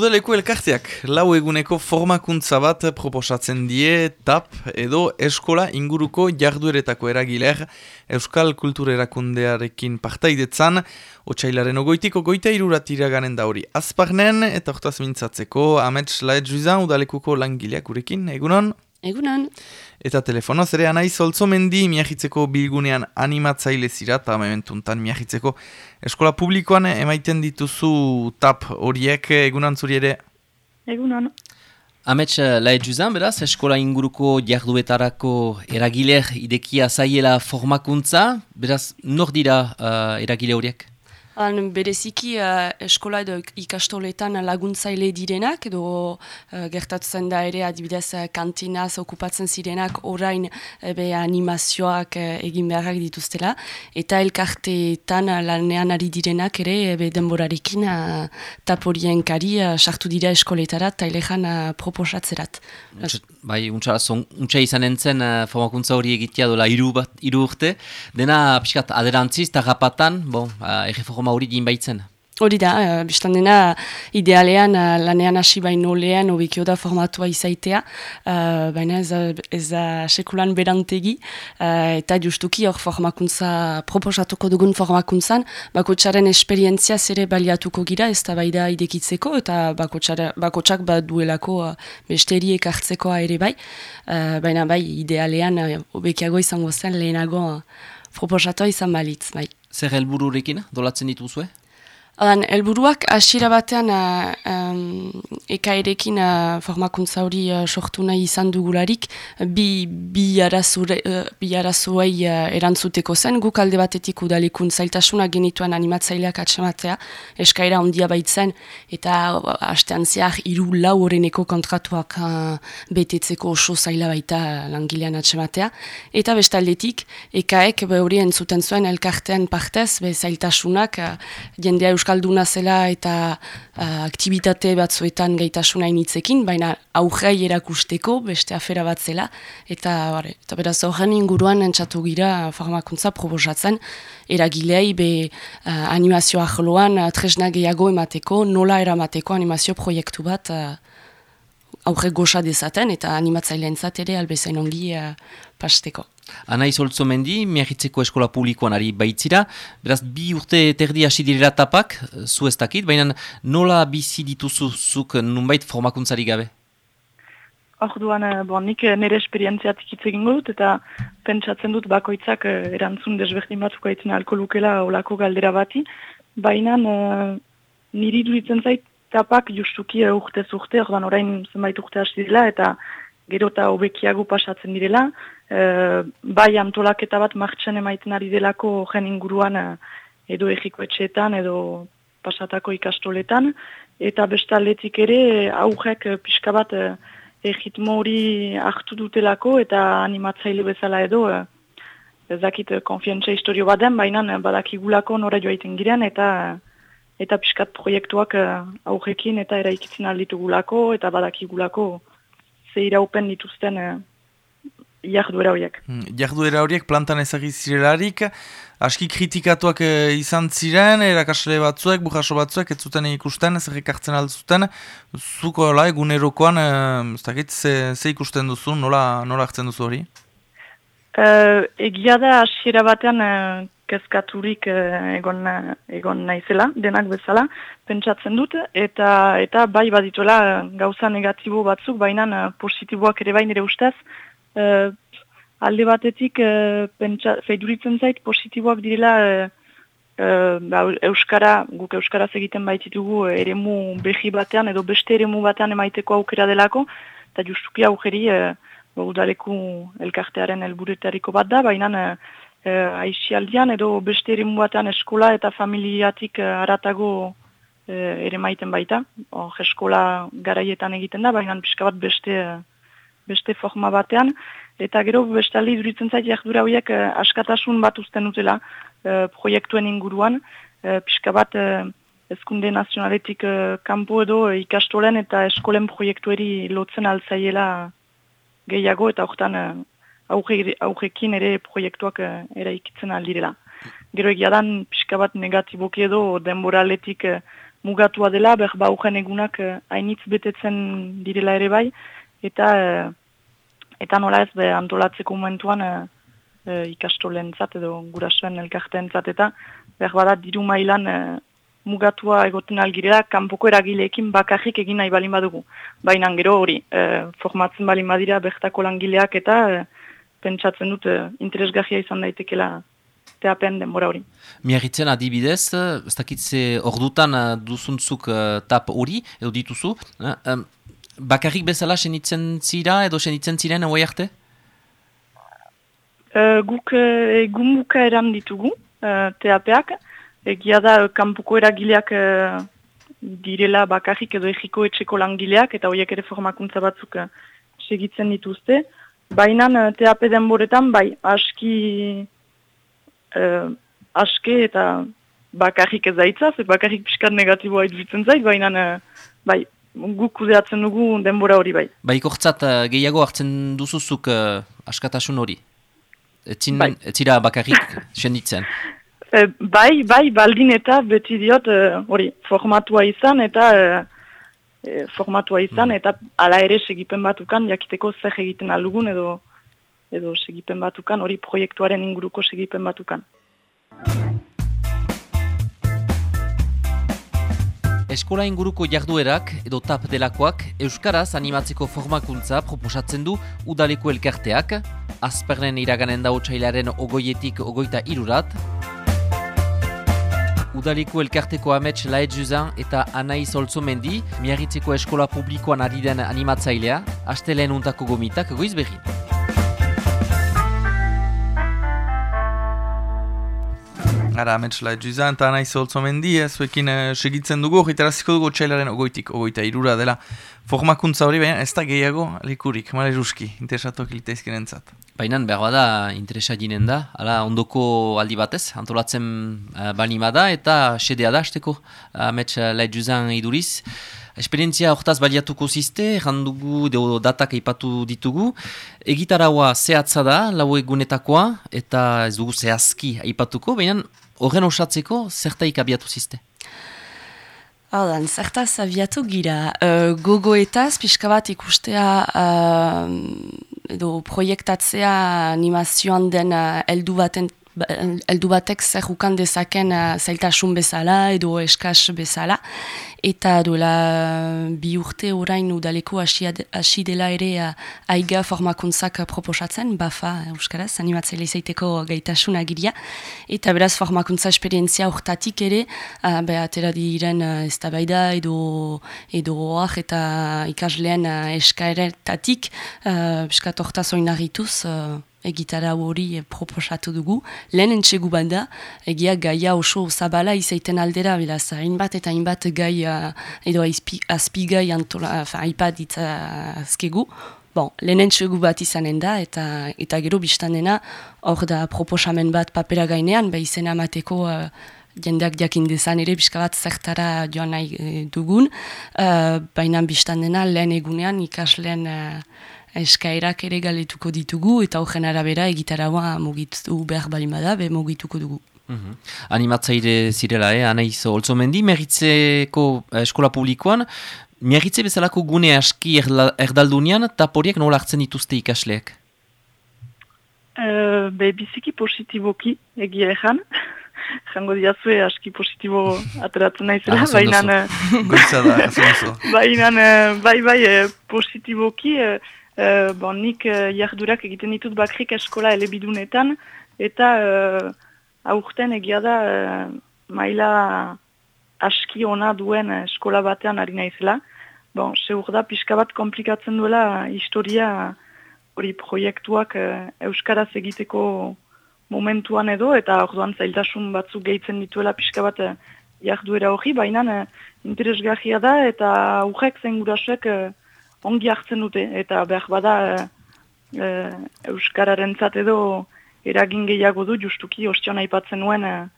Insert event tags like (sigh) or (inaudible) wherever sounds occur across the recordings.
Udaleko elkarteak lau eguneko formakuntza bat proposatzen die TAP edo eskola inguruko jardueretako eragileak Euskal Kulturerakundearekin partaidetzan, otxailaren ogoitiko goita iruratira garen da hori. Azparnen eta ortaz mintzatzeko Amets Laet Juizan udalekuko langileak urekin, egunon? Egunan. Eta telefonoz ere anai zoltzo mendi miahitzeko bilgunean animatzaile zira eta mementuntan miahitzeko eskola publikoan emaiten dituzu tap horiek egunan zuri ere? Egunan. Amets laet juzan, beraz, eskola inguruko jarduetarako eragileak idekia zaiela formakuntza, beraz, nor dira uh, eragile horiek? Han bereziki uh, eskola edo ikastoletan laguntzaile direnak edo uh, gertatzen da ere adibidez uh, kantinaz okupatzen zirenak orain ebe animazioak uh, egin beharrak dituztela eta elkarteetan lanean ari direnak ere ebe denborarekin uh, taporien kari sartu dira eskoletara eta elejan uh, proposatzerat. Bai, untsa, untsa izan entzen uh, formakuntza hori egitea dola iru, bat, iru urte, dena pixkat aderantziz eta rapatan, bon, uh, hori din baitzen. Hori da, uh, biztan dena idealean uh, lanean hasi baino lehen obikio da formatua izaitea, uh, baina ez, ez sekulan berantegi, uh, eta justuki hor formakuntza, proposatuko dugun formakuntzan, bakotxaren esperientzia zere baliatuko gira, ez da baida idekitzeko, eta bakotxak bat duelako uh, besteri ekartzekoa ere bai, uh, baina bai idealean uh, obekiago izango zen lehenago uh, proposatua izan balitz, bai. Zer helbururekin dolatzen dituzue? Adan, elburuak hasiera batean uh, um, ekaerekin uh, formakuntza hori uh, sortu nahi izan dugularik bi, bi, arazure, bi arazoei uh, erantzuteko zen. Guk alde batetik udalikun zailtasuna genituan animatzaileak atxamatea eskaira ondia baitzen eta uh, hastean zehar iru lau horreneko kontratuak uh, betetzeko oso zaila baita langilean atxamatea eta bestaldetik ekaek hori entzuten zuen elkartean partez be zailtasunak uh, jendea euskal euskalduna zela eta uh, aktivitate batzuetan gaitasuna initzekin, baina aurrei erakusteko beste afera bat zela, eta, bare, eta beraz horren inguruan entzatu gira farmakuntza proposatzen, eragilei be uh, animazio ahloan uh, tresna gehiago emateko, nola eramateko animazio proiektu bat uh, aurre goza dezaten, eta animatzailean ere albezain ongi uh, pasteko. Anaiz holtzo mendi, miagitzeko eskola publikoan ari baitzira, beraz bi urte terdi hasi direra tapak, zu ez dakit, baina nola bizi dituzuzuk nunbait formakuntzari gabe? Orduan, eh, bon, nik eh, nire esperientziatik hitz egin dut, eta pentsatzen dut bakoitzak eh, erantzun desberdin batzuk aitzen alkolukela olako galdera bati, baina niri duritzen zait tapak justuki urte urte, orduan orain zenbait urte hasi dira, eta gero eta hobekiago pasatzen direla, e, bai antolaketa bat martxan emaiten ari delako gen inguruan e, edo egiko etxeetan edo pasatako ikastoletan, eta bestaldetik ere aurrek pixka bat egitmo hori hartu dutelako eta animatzaile bezala edo e, ezakit konfientza historio bat den, baina badakigulako nora joaiten girean eta eta pixkat proiektuak aurrekin eta eraikitzen alditugulako eta badakigulako ze iraupen dituzten e, jarduera horiek. Hmm, jarduera horiek plantan ezagizirelarik, aski kritikatuak eh, izan ziren, erakasle batzuek, bujaso batzuek, ez zuten ikusten, ez ekartzen altzuten, zuko la, egunerokoan, e, ze, ze ikusten duzu, nola, nola hartzen duzu hori? Uh, egia da, asiera batean, kezkaturik eh, egon, egon naizela, denak bezala, pentsatzen dut, eta eta bai badituela gauza negatibo batzuk, baina eh, positiboak ere bain ere ustez, eh, alde batetik pentsa, feiduritzen zait positiboak direla ba, Euskara, guk Euskaraz egiten baititugu eremu behi batean edo beste eremu batean emaiteko aukera delako, eta justuki aukeri ba, udaleku elkartearen helburetariko bat da, baina eh, aixialdian edo beste ere batean eskola eta familiatik eh, aratago eh, ere maiten baita. Hor, eskola garaietan egiten da, baina pixka bat beste, beste forma batean. Eta gero bestaldi duritzen zait jardura horiek askatasun bat uzten dutela eh, proiektuen inguruan. Eh, pixka bat eh, ezkunde nazionaletik eh, kanpo edo ikastolen eta eskolen proiektueri lotzen altzaiela gehiago eta hortan eh, aurrekin ere proiektuak uh, eraikitzen aldirela. Gero egia dan, pixka bat negatiboki edo denboraletik uh, mugatua dela, ber baugen egunak hainitz betetzen direla ere bai, eta eta nola ez be antolatzeko momentuan e, e, ikastolentzat edo gurasoen elkarteentzat eta behar bada diru mailan mugatua egoten algirela, kanpoko eragileekin bakarrik egin nahi balin badugu. Baina gero hori, e, formatzen balin badira bertako langileak eta e, pentsatzen dut e, interesgahia izan daitekela teapen denbora hori. Miarritzen adibidez, ez dakitze ordutan duzuntzuk tap hori, edo dituzu, bakarrik bezala senitzen zira edo senitzen ziren hori arte? guk egun buka eran ditugu, teapeak, Egia da, kanpuko eragileak e, direla bakarrik edo egiko etxeko langileak, eta horiek ere formakuntza batzuk e, segitzen dituzte. Baina e, TAP denboretan, bai, aski, e, aske eta bakarrik ez daitza, ze bakarrik piskat negatiboa itzitzen zait, baina bai, guk kudeatzen dugu denbora hori bai. Bai, ikortzat gehiago hartzen duzuzuk uh, askatasun hori? Etzin, bai. Etzira bakarrik senditzen? (laughs) E, bai, bai, baldin eta beti diot eh, hori formatua izan eta e, formatua izan mm. eta ala ere segipen batukan jakiteko zer egiten aldugun edo edo segipen batukan hori proiektuaren inguruko segipen batukan. Eskola inguruko jarduerak edo tap delakoak Euskaraz animatzeko formakuntza proposatzen du udaleko elkarteak, azpernen iraganen da otxailaren ogoietik ogoita irurat, Udaliko elkarteko amets laet juzan eta anai zoltzo mendi, miarritzeko eskola publikoan ari den animatzailea, haste lehen untako gomitak goiz behin. Ara, amets laet juzan eta anai zoltzo mendi, ez zuekin uh, segitzen dugu, horretaraziko dugu txailaren ogoitik, ogoita irura dela. Formakuntza hori, baina ez da gehiago likurik, male ruski, interesatuak ilitaizken entzat. Baina behar bada interesa ginen da, ala ondoko aldi batez, antolatzen uh, balima da eta sedea da azteko, amets uh, iduriz. Esperientzia hortaz baliatuko ziste, randugu, deo datak eipatu ditugu. Egitaraua zehatza da, lau egunetakoa, eta ez dugu zehazki eipatuko, baina horren osatzeko zertaik abiatu ziste? Haudan, zertaz abiatu gira. Uh, gogoetaz, pixka bat ikustea... Uh, edo proiektatzea animazioan den uh, eldu baten eldu batek zer ukan dezaken uh, zailtasun bezala edo eskas bezala. Eta duela bi urte orain udaleko hasi dela ere uh, aiga formakuntzak proposatzen, bafa Euskaraz, animatzea izaiteko gaitasun agiria. Eta beraz formakuntza esperientzia urtatik ere, beha tera diren ez edo, edo oak eta ikasleen eskaeretatik, uh, biskat orta uh, egitara hori proposatu dugu. Lehen entxegu banda, egia gaia oso zabala izaiten aldera, bilaz, hainbat eta hainbat gai, edo azpi gai haipat azkegu. Bon, lehen entxegu bat izanen da, eta, eta gero biztan dena, hor da proposamen bat papera gainean, ba izena amateko uh, jendeak jakin dezan ere, bizka bat zertara joan nahi eh, dugun, uh, baina biztan dena lehen egunean ikasleen... Uh, eskairak ere galetuko ditugu eta horren arabera egitaragoa mugitu behar balimada, be mugituko dugu. -hmm. Animatzaire zirela, eh? Anaiz Olzo Mendi, Merritzeko eh, eskola publikoan, Merritze bezalako gune aski erdaldunean, taporiak nola hartzen dituzte ikasleak? Uh, be, biziki positiboki egia ezan. Jango (laughs) diazue aski positibo ateratzen nahi zela, ah, baina... baina, (laughs) bai, bai, positiboki... Uh, bon, nik uh, jardurak egiten ditut bakrik eskola elebidunetan, eta uh, aurten egia da uh, maila aski ona duen eskola batean ari naizela. Bon, seur da, pixka bat komplikatzen duela historia hori proiektuak uh, Euskaraz egiteko momentuan edo, eta orduan zailtasun batzuk gehitzen dituela pixka bat uh, jarduera hori, baina uh, interesgarria da, eta aurrek zen gurasuek ongi hartzen dute, eta behar bada e, Euskararen edo eragin gehiago du, justuki ostion aipatzen nuen e,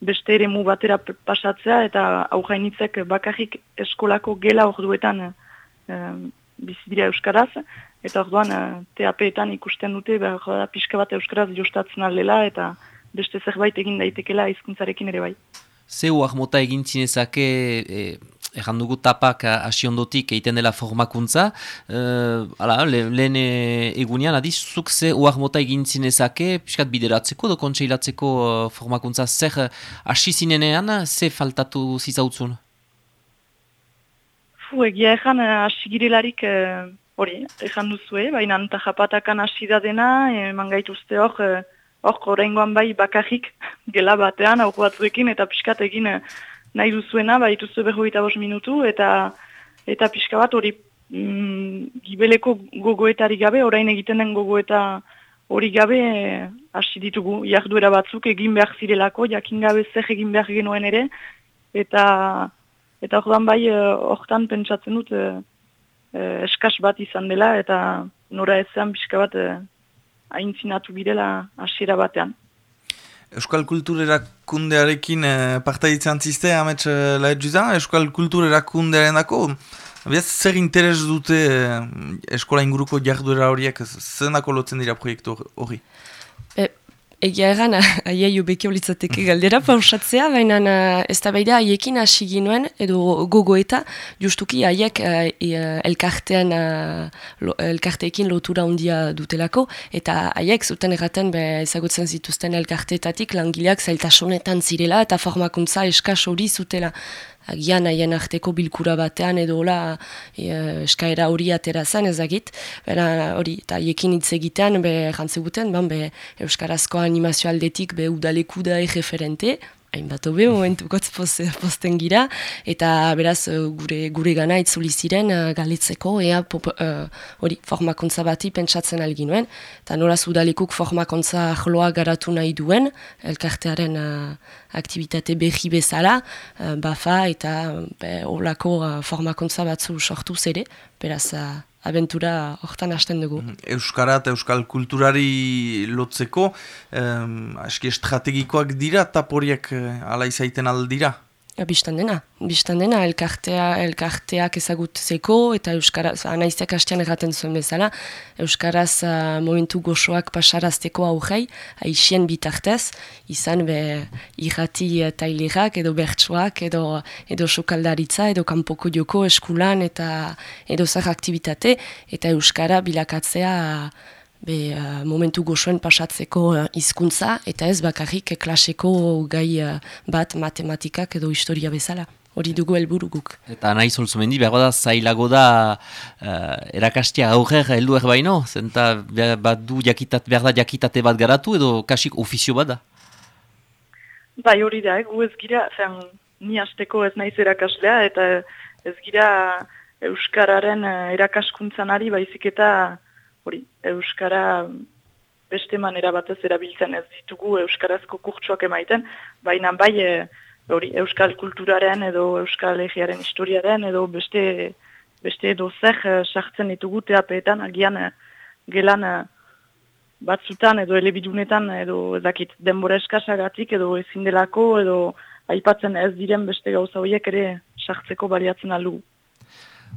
beste ere batera pasatzea, eta aurrainitzek bakarrik eskolako gela orduetan e, bizidira Euskaraz, eta orduan e, TAP-etan ikusten dute, behar bada pixka bat Euskaraz jostatzen aldela, eta beste zerbait egin daitekela hizkuntzarekin ere bai. Ze uak mota egin zinezake, e, erran dugu tapak asiondotik egiten dela formakuntza, e, ala, le, lehen egunean, adiz, zuk ze uak mota egin zinezake, piskat bideratzeko, do kontseilatzeko formakuntza, zer hasi zinenean, ze faltatu zizautzun? Fu, egia ezan hasi girelarik hori, ezan duzue, baina anta japatakan hasi da dena, eman gaituzte hor, hor, horrengoan bai bakarrik (laughs) gela batean, hau batzuekin, eta pixkat egin eh, nahi duzuena, bai duzue berroita bos minutu, eta eta pixka bat hori mm, gibeleko gogoetari gabe, orain egiten den gogoeta hori gabe eh, hasi ditugu, jarduera batzuk egin behar zirelako, jakin gabe zer egin behar genuen ere, eta eta ordan bai eh, hortan pentsatzen dut eskas bat izan dela, eta nora ezean pixka bat haintzinatu birela hasiera batean. Euskal kulturerakundearekin eh, partaitzen ziste, amets eh, laet Euskal kulturerakundearen dako, Biaz, zer interes dute eh, eskola inguruko jarduera horiek, zer dako lotzen dira proiektu hori? Egia egan, (laughs) aiei ubeki olitzateke galdera pausatzea, baina uh, ez da baida haiekin hasi ginuen, edo gogo eta justuki haiek uh, elkartean, uh, elkarteekin lotura ondia dutelako, eta haiek zuten erraten be, ezagutzen zituzten elkarteetatik langileak zailtasunetan zirela eta formakuntza eskas hori zutela agian haien arteko bilkura batean edo hola e, eskaera hori atera zen ezagit. Bera hori, eta haiekin hitz egitean, be jantzeguten, ban, be Euskarazko animazio aldetik be udaleku da referente, hainbat hobe momentukotz posten gira, eta beraz eh, gure, gure gana itzuli ziren uh, galitzeko, ea uh, hori formakontza bati pentsatzen alginuen, eta noraz udalekuk formakontza ahloa garatu nahi duen, elkartearen uh, aktivitate behi bezala, uh, bafa eta uh, olako uh, formakontza batzu sortu zere, beraz abentura hortan hasten dugu. Mhm. Euskara eta euskal kulturari lotzeko, um, aski estrategikoak dira, taporiak uh, ala izaiten aldira? Ja, biztan dena, biztan dena, elkartea, elkarteak ezagutzeko eta Euskaraz, anaizteak hastean erraten zuen bezala, Euskaraz uh, momentu goxoak pasarazteko aurrei, haixien bitartez, izan be irrati tailirak edo bertsuak edo, edo sokaldaritza edo kanpoko joko eskulan eta edo zer aktivitate eta Euskara bilakatzea be, uh, momentu gozoen pasatzeko uh, hizkuntza eta ez bakarrik klaseko gai uh, bat matematikak edo historia bezala. Hori dugu helburuguk. Eta nahi zolzu mendi, behar da zailago da uh, erakastia aurrer helduer baino? Zenta bat du jakitat, behar da jakitate bat garatu edo kasik ofizio bat da? Bai hori da, gu ez gira, zen, ni hasteko ez naiz erakaslea eta ez gira Euskararen erakaskuntzan ari baizik eta hori, Euskara beste manera batez erabiltzen ez ditugu Euskarazko kurtsuak emaiten, baina bai e, hori, Euskal kulturaren edo Euskal egiaren historiaren edo beste, beste edo zer e, sartzen ditugu teapeetan agian e, gelan batzutan edo elebidunetan edo ezakit denbora eskasagatik edo ezin delako edo aipatzen ez diren beste gauza horiek ere sartzeko baliatzen aldugu.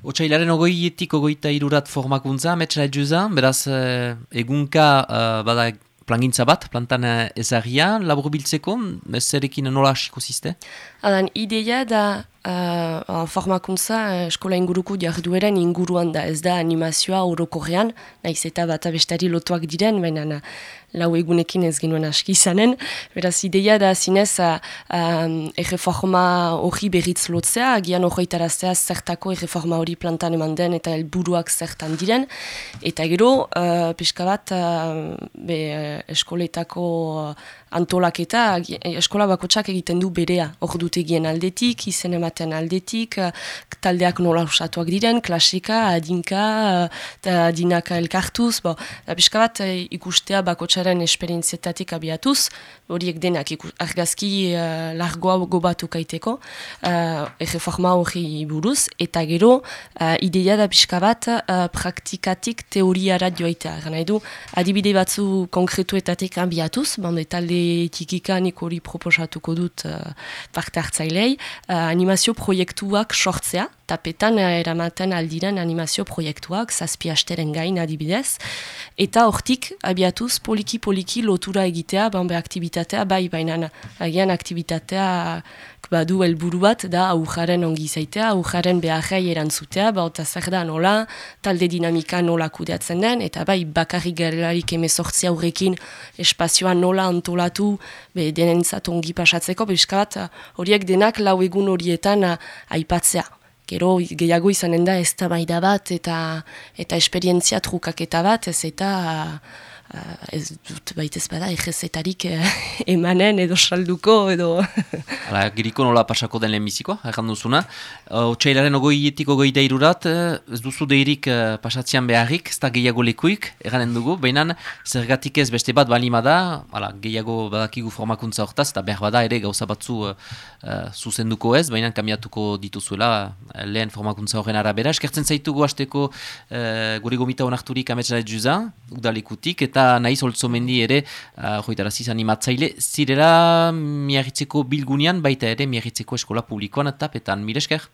Otsailaren ogoietik ogoita irurat formakuntza, metxera eduzan, beraz eh, egunka uh, bada plangintza bat, plantan ezagia, labur biltzeko, ezerekin nola asiko ziste? Adan, ideia da uh, formakuntza eskola inguruko jardueren inguruan da, ez da animazioa orokorrean, nahiz eta bat abestari lotuak diren, baina lau egunekin ez genuen aski izanen. Beraz, ideia da zinez, um, erreforma hori berriz lotzea, agian hori zertako erreforma hori plantan eman den eta helburuak zertan diren. Eta gero, uh, pixka bat, uh, be, eskoletako antolaketa, eskola bakotsak egiten du berea. Hor aldetik, izen ematen aldetik, taldeak nola usatuak diren, klasika, adinka, adinaka elkartuz. Bo, da pixka bat, ikustea bakotsak bakoitzaren esperientzietatik abiatuz, horiek denak argazki uh, largoa gobatu kaiteko, uh, erreforma hori buruz, eta gero uh, ideia da pixka bat uh, praktikatik teoriara joaitea. Gana edu, adibide batzu konkretuetatik abiatuz, bande talde tikikanik hori proposatuko dut uh, parte hartzailei, uh, animazio proiektuak sortzea, tapetan eramaten aldiren animazio proiektuak, zazpi asteren gain adibidez, eta hortik abiatuz poliki-poliki lotura egitea, banbe aktivitatea, bai baina agian aktivitatea badu helburu bat da aujaren ongi zaitea, aujaren beharrei erantzutea, bauta zer da nola, talde dinamika nola kudeatzen den, eta bai bakarrik gerlarik emezortzi aurrekin espazioa nola antolatu be, denentzat ongi pasatzeko, bat horiek denak lau egun horietan aipatzea. Gero gehiago izanen da ez bat eta, eta esperientzia trukaketa bat, ez eta... Uh, ez dut baitez bada egezetarik uh, emanen edo salduko edo... (laughs) Hala, giriko nola pasako den lehenbizikoa, erran duzuna. Uh, Otsailaren ogoietik ogoi deirurat, uh, ez duzu deirik pasatzean beharrik, ez da gehiago lekuik, erranen dugu, baina zergatik ez beste bat balima da, hala, gehiago badakigu formakuntza hortaz, eta behar bada ere gauza batzu uh, zuzenduko ez, baina kamiatuko dituzuela lehen formakuntza horren arabera. Eskertzen zaitugu hasteko uh, gure gomita honarturik ametsanet juzan, udalikutik, eta eta nahi zoltzo mendi ere, uh, joitara zizan imatzaile, zirera miagitzeko bilgunean, baita ere miagitzeko eskola publikoan, eta petan, mire esker?